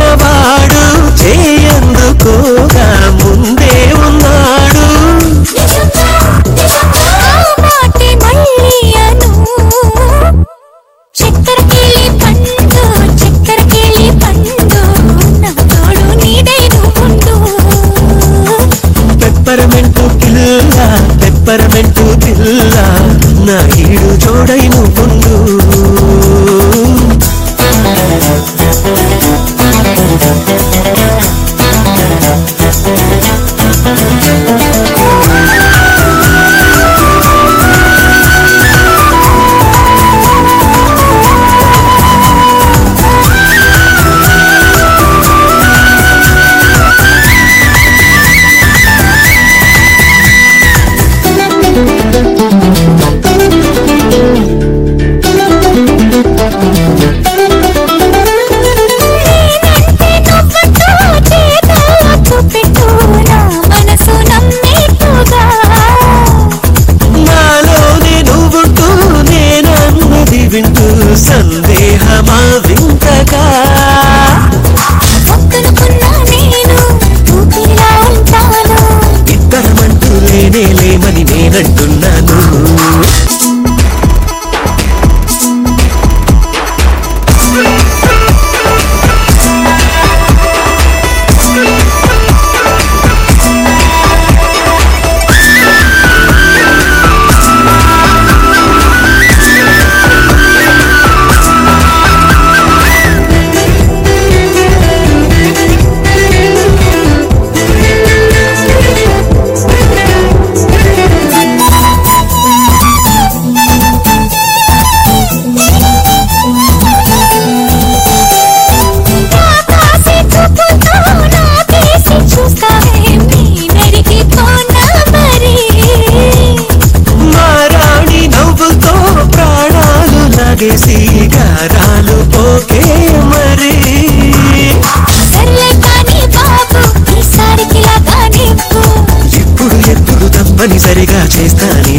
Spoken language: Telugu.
గొప్పవాడు. చేయందుకోగా ముందే ఉన్నాడు. పెప్పరమెంటు పిల్ల పెప్పరమెంటు నా ఈడు జోడై నువ్వు Thank you. തൊഴും సీగారాలు పోకే మరి. ఇప్పుడు ఎప్పుడు తప్పనిసరిగా చేస్తాని